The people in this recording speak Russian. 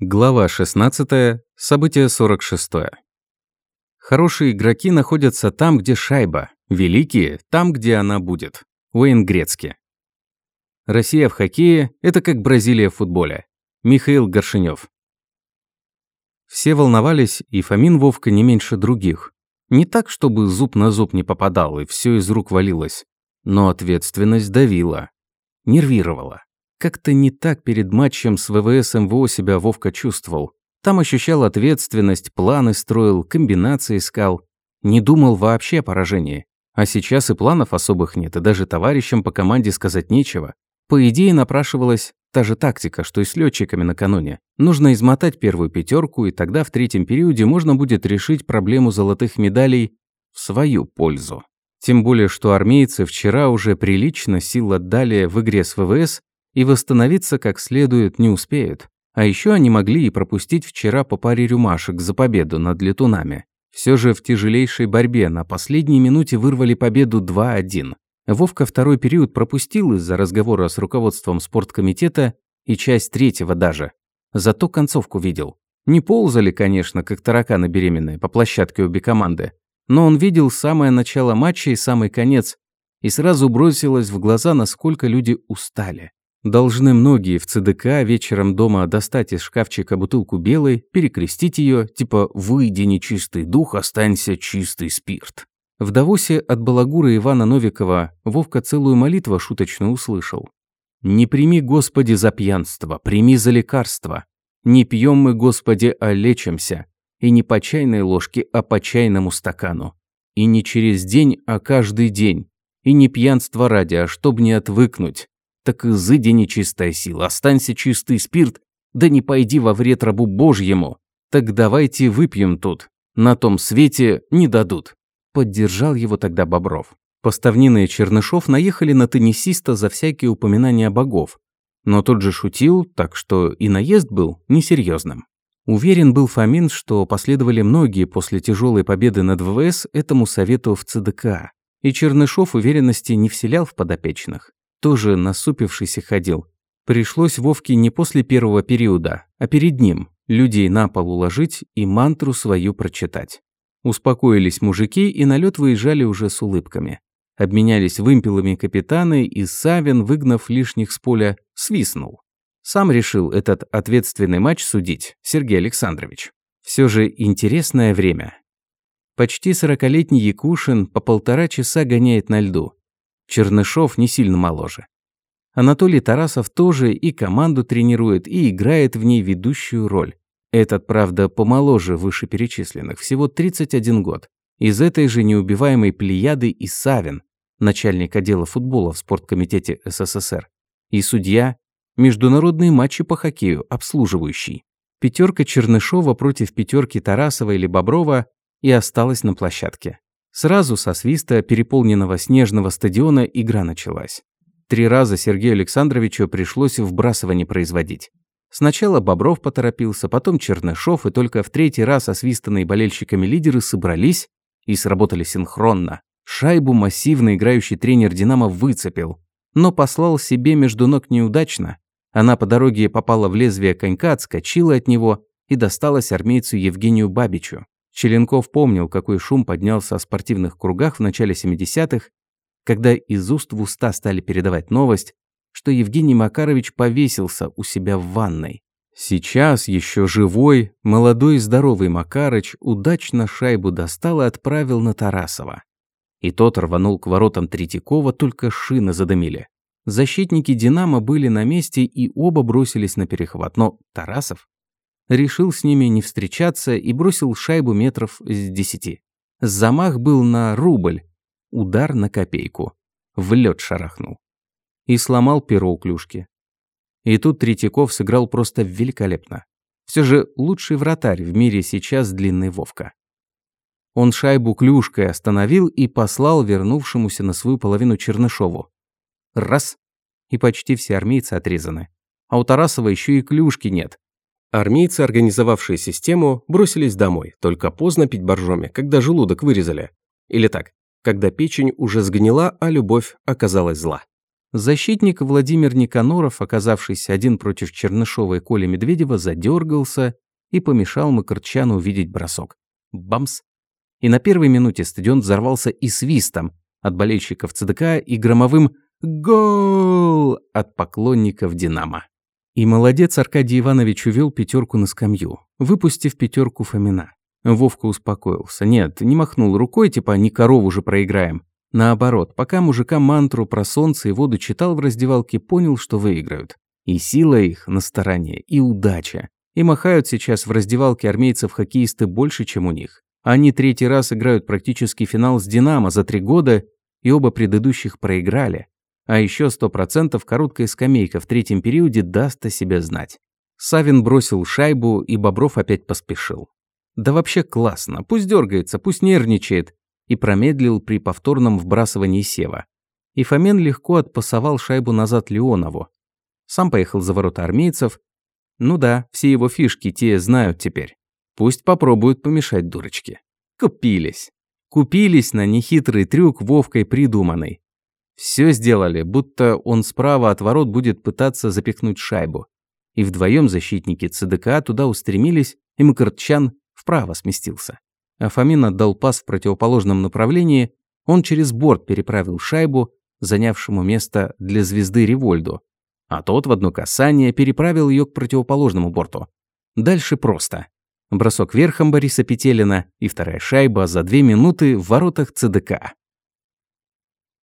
Глава 16. Событие 46. Хорошие игроки находятся там, где шайба. Великие – там, где она будет. Уэйн Грецки. Россия в хоккее – это как Бразилия в футболе. Михаил Горшинев. Все волновались, и Фомин Вовка не меньше других. Не так, чтобы зуб на зуб не попадал, и все из рук валилось. Но ответственность давила. Нервировала. Как-то не так перед матчем с ВВС МВО себя Вовка чувствовал. Там ощущал ответственность, планы строил, комбинации искал. Не думал вообще о поражении. А сейчас и планов особых нет, и даже товарищам по команде сказать нечего. По идее напрашивалась та же тактика, что и с летчиками накануне. Нужно измотать первую пятерку, и тогда в третьем периоде можно будет решить проблему золотых медалей в свою пользу. Тем более, что армейцы вчера уже прилично сил отдали в игре с ВВС и восстановиться как следует не успеют. А еще они могли и пропустить вчера по паре рюмашек за победу над летунами. Все же в тяжелейшей борьбе на последней минуте вырвали победу 2-1. Вовка второй период пропустил из-за разговора с руководством спорткомитета и часть третьего даже. Зато концовку видел. Не ползали, конечно, как тараканы беременные по площадке обе команды. Но он видел самое начало матча и самый конец. И сразу бросилось в глаза, насколько люди устали. Должны многие в ЦДК вечером дома достать из шкафчика бутылку белой, перекрестить ее, типа «выйди нечистый дух, останься чистый спирт». В Давосе от балагура Ивана Новикова Вовка целую молитву шуточно услышал. «Не прими, Господи, за пьянство, прими за лекарство. Не пьем мы, Господи, а лечимся. И не по чайной ложке, а по чайному стакану. И не через день, а каждый день. И не пьянство ради, а чтоб не отвыкнуть. Так изыди нечистая сила, останься чистый спирт, да не пойди во вред рабу Божьему. Так давайте выпьем тут. На том свете не дадут. Поддержал его тогда Бобров. Поставнины и Чернышов наехали на теннисиста за всякие упоминания богов. Но тот же шутил, так что и наезд был несерьезным. Уверен был Фомин, что последовали многие после тяжелой победы над ВВС этому совету в ЦДК. И Чернышов уверенности не вселял в подопечных тоже насупившийся ходил. Пришлось Вовке не после первого периода, а перед ним людей на пол уложить и мантру свою прочитать. Успокоились мужики и на лед выезжали уже с улыбками. Обменялись вымпелами капитаны, и Савин, выгнав лишних с поля, свистнул. Сам решил этот ответственный матч судить, Сергей Александрович. Все же интересное время. Почти сорокалетний Якушин по полтора часа гоняет на льду. Чернышов не сильно моложе. Анатолий Тарасов тоже и команду тренирует, и играет в ней ведущую роль. Этот, правда, помоложе вышеперечисленных, всего 31 год. Из этой же неубиваемой плеяды и Савин, начальник отдела футбола в спорткомитете СССР, и судья, международные матчи по хоккею, обслуживающий. Пятерка Чернышова против пятерки Тарасова или Боброва и осталась на площадке. Сразу со свиста переполненного снежного стадиона игра началась. Три раза Сергею Александровичу пришлось вбрасывание производить. Сначала Бобров поторопился, потом Чернышов, и только в третий раз освистанные болельщиками лидеры собрались и сработали синхронно. Шайбу массивно играющий тренер «Динамо» выцепил, но послал себе между ног неудачно. Она по дороге попала в лезвие конька, отскочила от него и досталась армейцу Евгению Бабичу. Челенков помнил, какой шум поднялся о спортивных кругах в начале 70-х, когда из уст в уста стали передавать новость, что Евгений Макарович повесился у себя в ванной. Сейчас еще живой, молодой и здоровый Макарыч удачно шайбу достал и отправил на Тарасова. И тот рванул к воротам Третьякова, только шины задымили. Защитники «Динамо» были на месте и оба бросились на перехват, но Тарасов решил с ними не встречаться и бросил шайбу метров с десяти. Замах был на рубль, удар на копейку. В лед шарахнул. И сломал перо у клюшки. И тут Третьяков сыграл просто великолепно. Все же лучший вратарь в мире сейчас длинный Вовка. Он шайбу клюшкой остановил и послал вернувшемуся на свою половину Чернышову. Раз. И почти все армейцы отрезаны. А у Тарасова еще и клюшки нет. Армейцы, организовавшие систему, бросились домой, только поздно пить боржоми, когда желудок вырезали. Или так, когда печень уже сгнила, а любовь оказалась зла. Защитник Владимир Никаноров, оказавшийся один против Чернышова и Коли Медведева, задергался и помешал Макарчану увидеть бросок. Бамс! И на первой минуте стадион взорвался и свистом от болельщиков ЦДК, и громовым «Гол!» от поклонников «Динамо». И молодец Аркадий Иванович увел пятерку на скамью, выпустив пятерку Фомина. Вовка успокоился. Нет, не махнул рукой, типа «не корову же проиграем». Наоборот, пока мужика мантру про солнце и воду читал в раздевалке, понял, что выиграют. И сила их на стороне, и удача. И махают сейчас в раздевалке армейцев хоккеисты больше, чем у них. Они третий раз играют практически финал с «Динамо» за три года, и оба предыдущих проиграли. А еще сто процентов короткая скамейка в третьем периоде даст о себе знать. Савин бросил шайбу, и Бобров опять поспешил. Да вообще классно, пусть дергается, пусть нервничает, и промедлил при повторном вбрасывании Сева. И Фомен легко отпасовал шайбу назад Леонову. Сам поехал за ворота армейцев. Ну да, все его фишки те знают теперь. Пусть попробуют помешать дурочке. Купились. Купились на нехитрый трюк Вовкой придуманный. Все сделали, будто он справа от ворот будет пытаться запихнуть шайбу. И вдвоем защитники ЦДК туда устремились, и Макарчан вправо сместился. А Фомин отдал пас в противоположном направлении, он через борт переправил шайбу, занявшему место для звезды Револьду, а тот в одно касание переправил ее к противоположному борту. Дальше просто. Бросок верхом Бориса Петелина и вторая шайба за две минуты в воротах ЦДК.